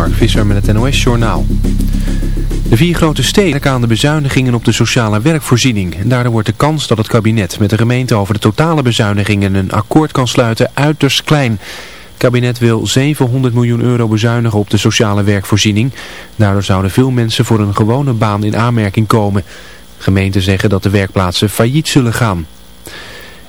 Mark Visser met het NOS Journaal. De vier grote steden aan de bezuinigingen op de sociale werkvoorziening. En daardoor wordt de kans dat het kabinet met de gemeente over de totale bezuinigingen een akkoord kan sluiten uiterst klein. Het kabinet wil 700 miljoen euro bezuinigen op de sociale werkvoorziening. Daardoor zouden veel mensen voor een gewone baan in aanmerking komen. Gemeenten zeggen dat de werkplaatsen failliet zullen gaan.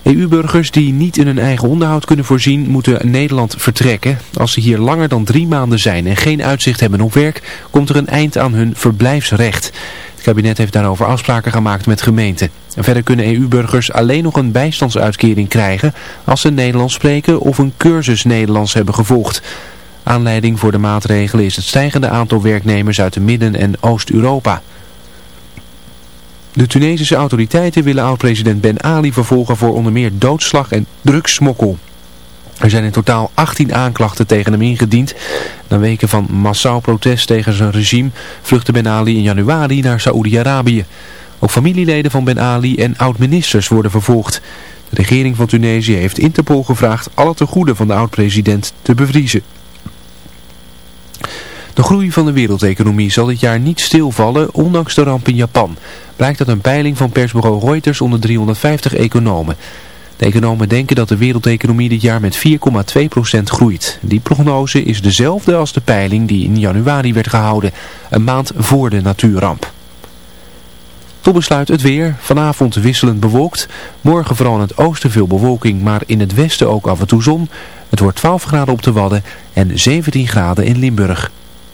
EU-burgers die niet in hun eigen onderhoud kunnen voorzien, moeten Nederland vertrekken. Als ze hier langer dan drie maanden zijn en geen uitzicht hebben op werk, komt er een eind aan hun verblijfsrecht. Het kabinet heeft daarover afspraken gemaakt met gemeenten. En verder kunnen EU-burgers alleen nog een bijstandsuitkering krijgen als ze Nederlands spreken of een cursus Nederlands hebben gevolgd. Aanleiding voor de maatregelen is het stijgende aantal werknemers uit de Midden- en Oost-Europa. De Tunesische autoriteiten willen oud-president Ben Ali vervolgen voor onder meer doodslag en drugssmokkel. Er zijn in totaal 18 aanklachten tegen hem ingediend. Na weken van massaal protest tegen zijn regime vluchtte Ben Ali in januari naar Saoedi-Arabië. Ook familieleden van Ben Ali en oud-ministers worden vervolgd. De regering van Tunesië heeft Interpol gevraagd alle tegoeden van de oud-president te bevriezen. De groei van de wereldeconomie zal dit jaar niet stilvallen, ondanks de ramp in Japan. Blijkt uit een peiling van persbureau Reuters onder 350 economen. De economen denken dat de wereldeconomie dit jaar met 4,2% groeit. Die prognose is dezelfde als de peiling die in januari werd gehouden, een maand voor de natuurramp. Tot besluit het weer. Vanavond wisselend bewolkt. Morgen vooral in het oosten veel bewolking, maar in het westen ook af en toe zon. Het wordt 12 graden op de Wadden en 17 graden in Limburg.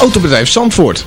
Autobedrijf Zandvoort.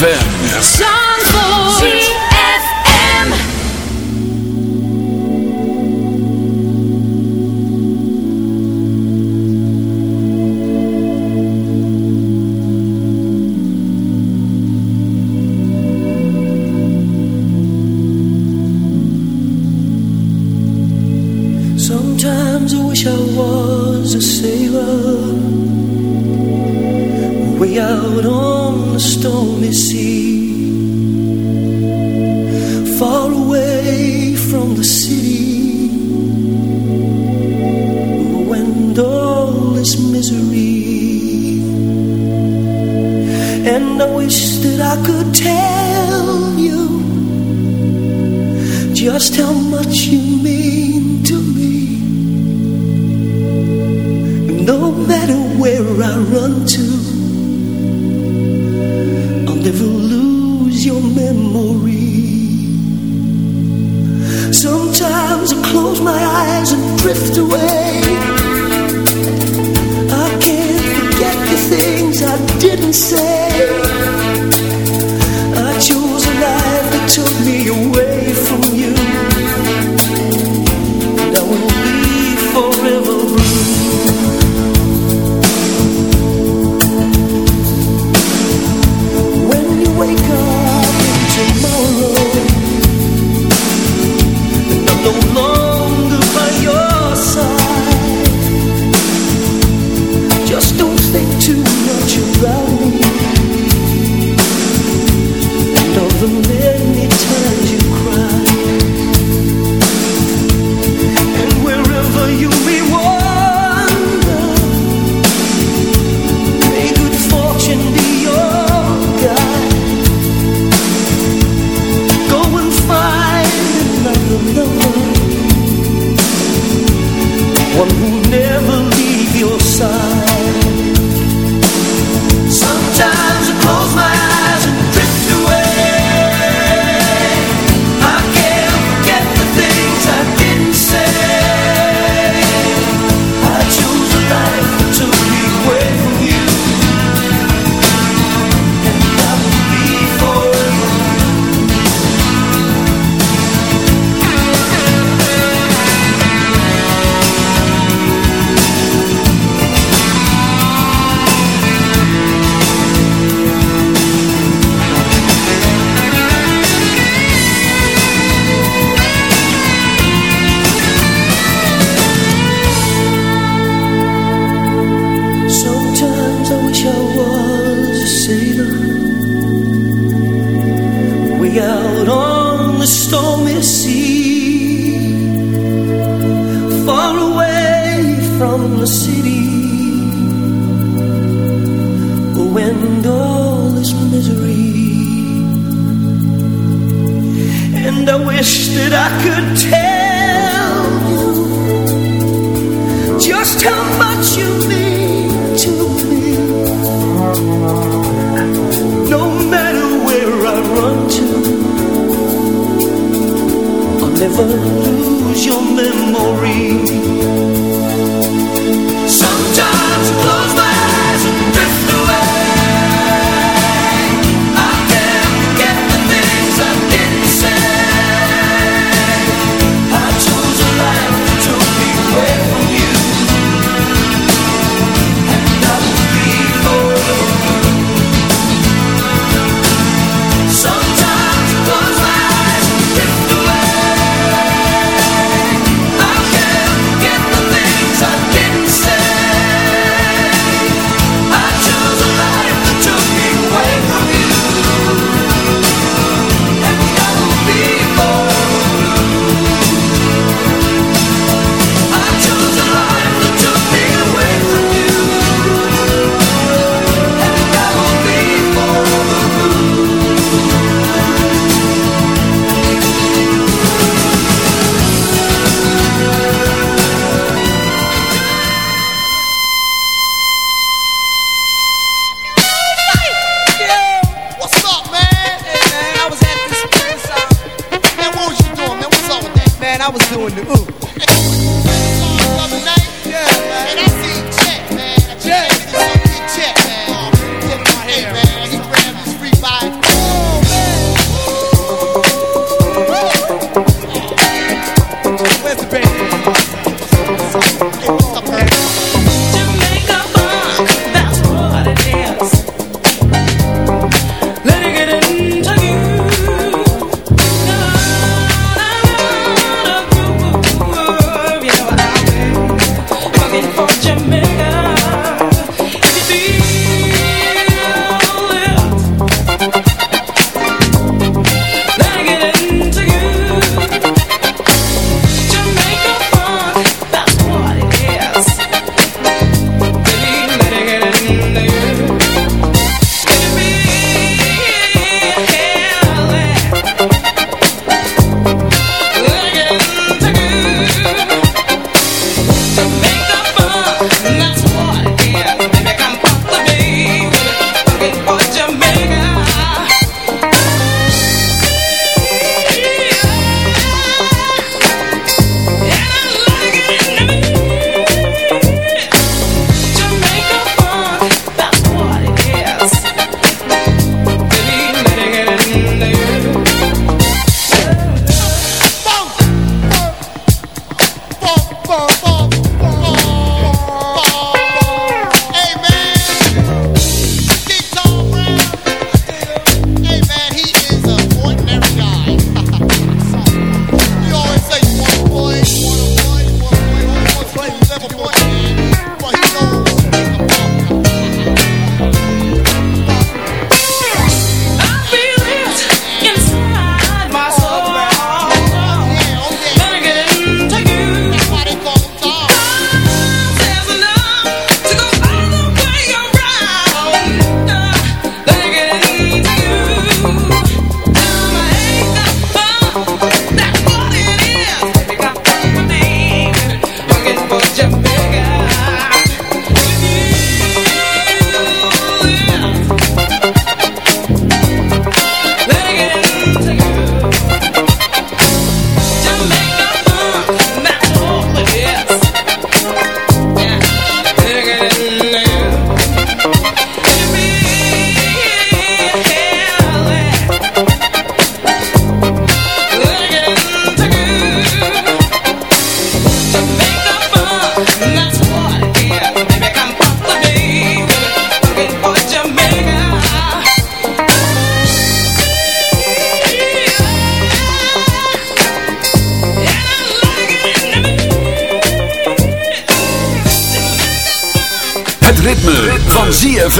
ZFM.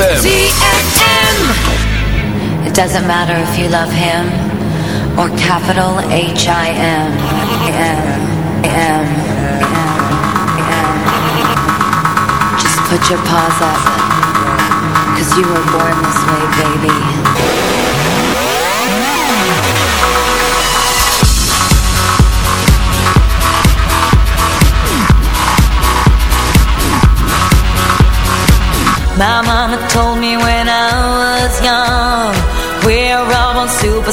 ZFM. ZFM. It doesn't matter if you love him or capital H I M. Just put your paws up. Cause you were born this way, baby. My mama told me when I was young We're all on super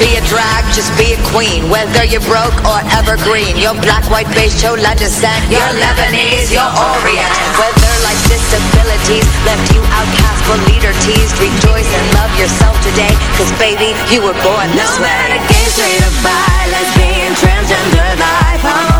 be a drag, just be a queen Whether you're broke or evergreen Your black, white, beige, chola descent Your Lebanese, your Orient Whether life's disabilities Left you outcast for leader teased Rejoice and love yourself today Cause baby, you were born this no way No matter gay, straight or bi Lesbian, transgender life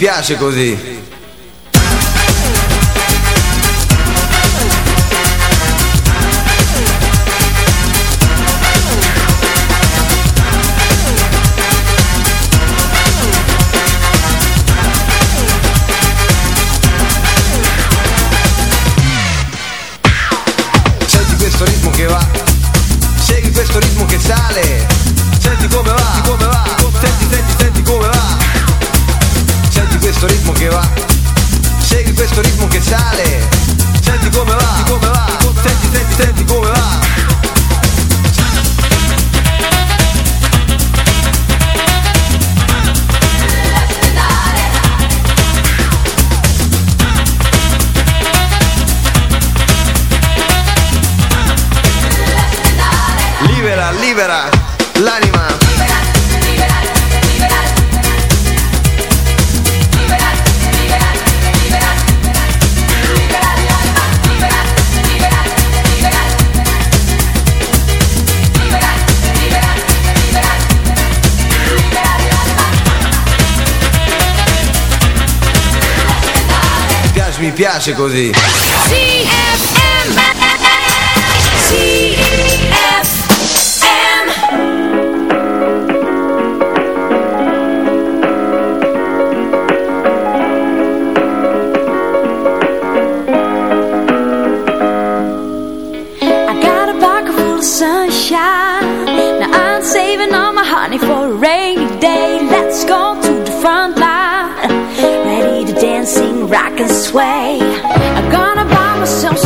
piace così. così. sunshine. Now I'm saving all my honey for a rainy day. Let's go. rock and sway. I'm gonna buy myself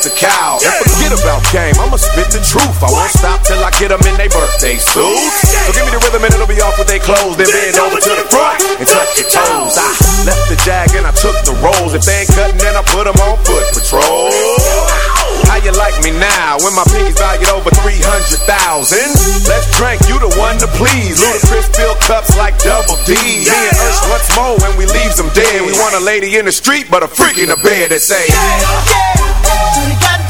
the cow. And forget about game, I'ma spit the truth. I won't stop till I get them in their birthday suits. So give me the rhythm and it'll be off with their clothes. Then bend over to the front and touch your toes. I left the jag and I took the rolls. If they ain't cutting, then I put them on foot patrol. How you like me now when my pinky's valued over 300,000? Let's drink, you the one to please. Ludacris fill cups like double D's phone when we leaves them dead. We want a lady in the street, but a freak in the bed that say, yeah, yeah, yeah.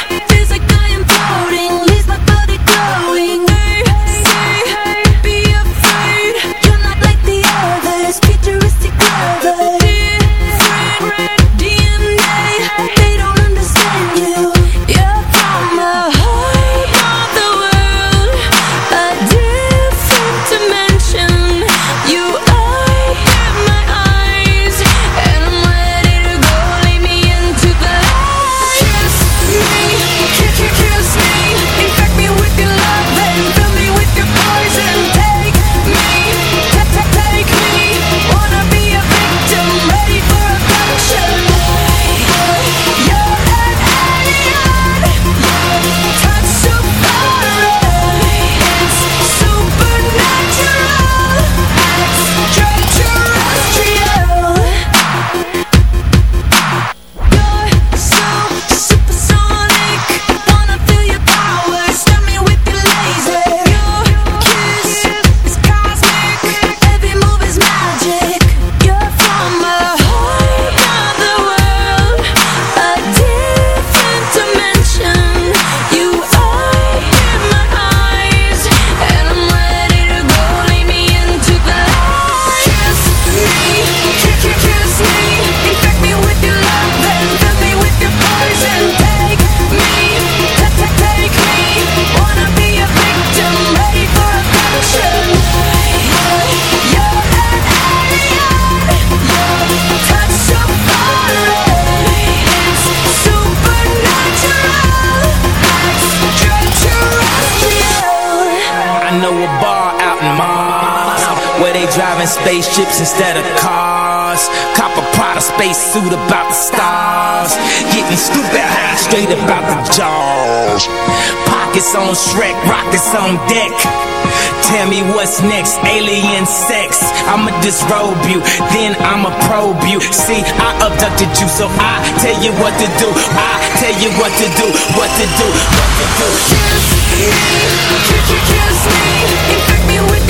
About the stars. Getting stupid high straight about the jaws. Pockets on Shrek, rockets on deck. Tell me what's next, alien sex. I'ma disrobe you, then I'ma probe you. See, I abducted you, so I tell you what to do. I tell you what to do, what to do, what to do. Kiss me, you kiss me? Infect me with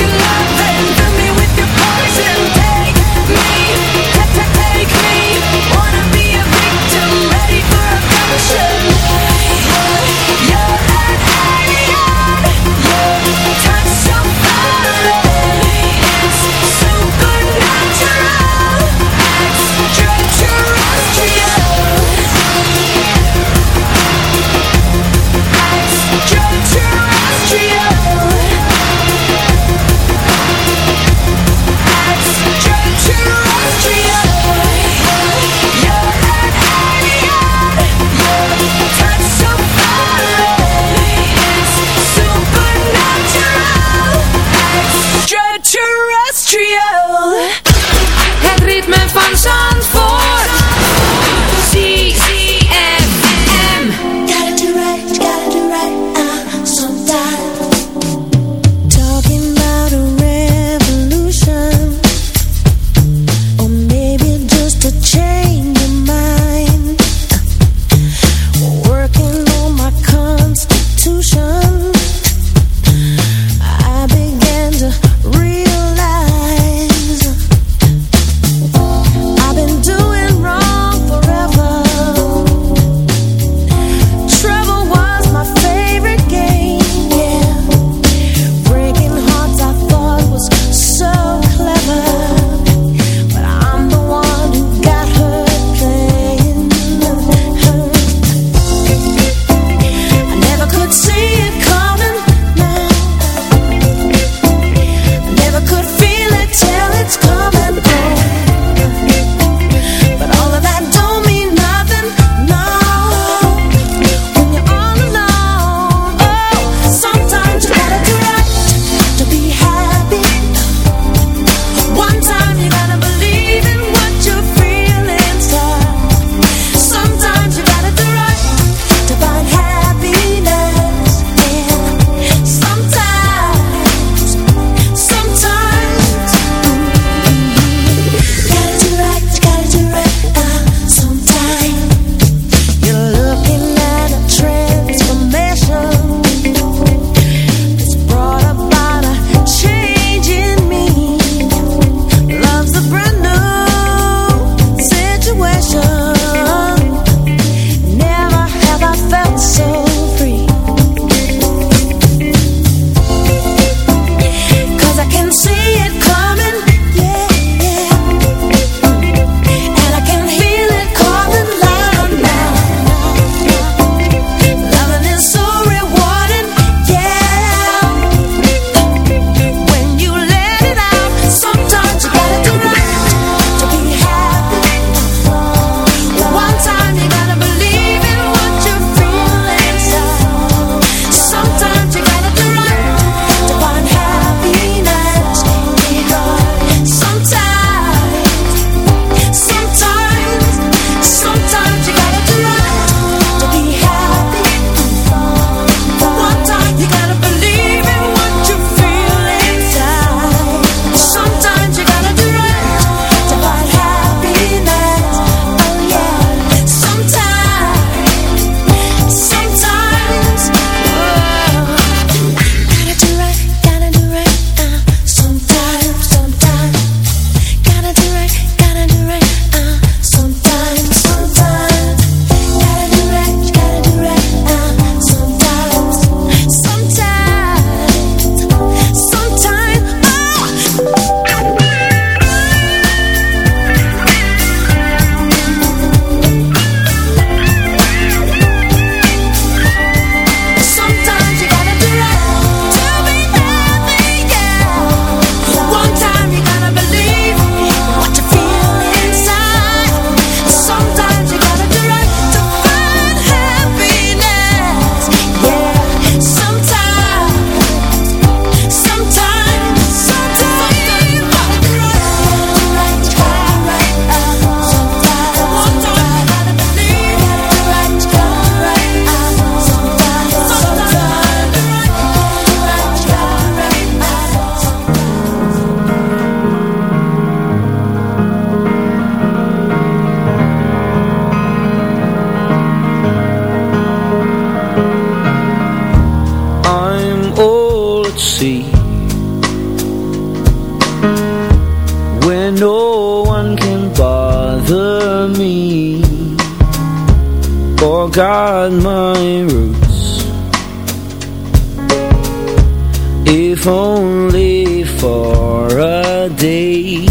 If only for a day.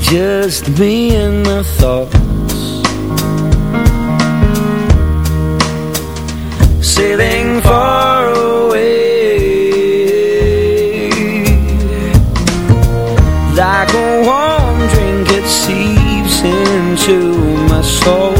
Just me and my thoughts. Sailing far away. Like a warm drink it seeps into my soul